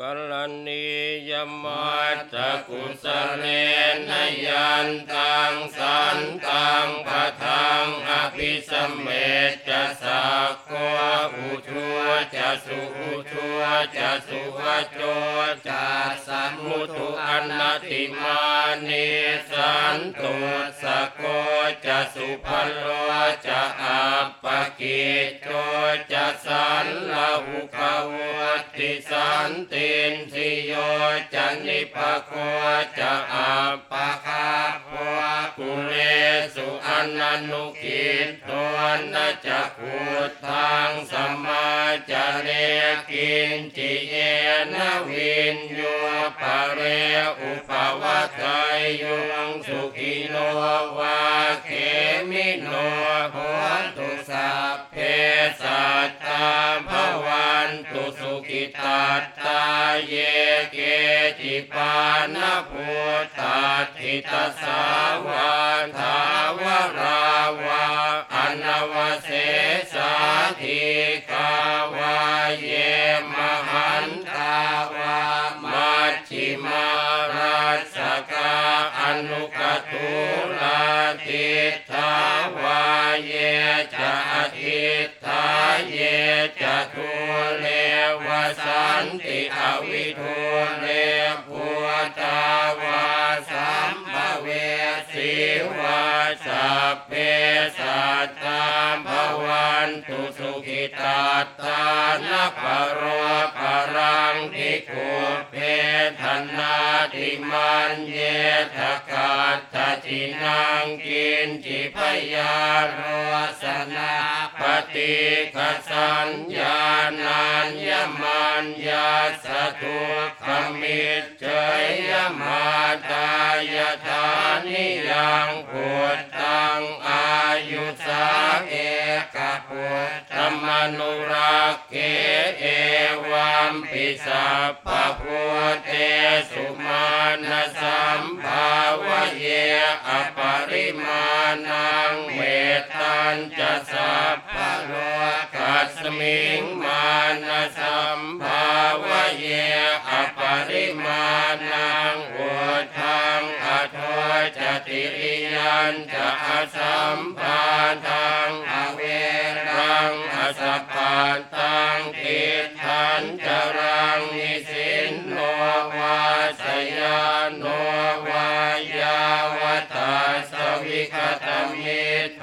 กัลนียมัตตกุสเลนยันตังสันตังปะทังอภิสมเมจะสักโกอุชัวจะสุอุชัวจะสุวัจโจจะสัมมุทุอนนติมานิสันตุสกโกจะสุพัลโลจะอัปปกิจโจจะสันลา นตินสิโยจะนิปะโคจะอัปปะคาโพกุเลสุอนันนุกิจตวนนะจะขุดทางสมาจะเรกินจิเยนะวินโยปะเรอุปวัตไตยุงสุขิโนวา ตัตตาเยเกจิปานพุทธาทิตสาวาทาวราวาอนวเสสาธิกาวาเยมหันตาวามัชชิมาราสกาอนุก นติอวิทุเลภูตาวาสัมภเวสีวาสัพเพสัตตาภวันตุสุขิตาตานัปโรปรังทิคุเพธนาติมันเยทกาตจินังกินจิพยาโรสนาปฏิ กสัญญานัญญมันยาสตุขมิจเจยมาตายธานิยังพุทธังอายุสาเอกพุทธมนุรักเกเอวัมปิสัพพะพุทเตสุมาณสัมภาวะเยอปริมาณังเมตัญจะสัพพะโลกัส มิงมาณสัมภาวะเยอปริมาณังอุทังอโทจติริยันจะอสัมภาทังอเวรังอสพพาตังทิทันจรังนิสินโนวาสยานโนวายาวตาสวิคตมิตโต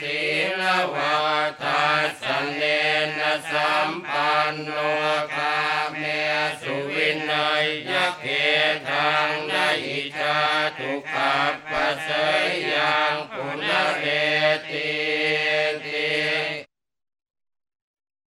สีลวาตาสเลนะสัมปันโนกาเมสุวินัยยเกทางไดอิจาทุกัปปะเสย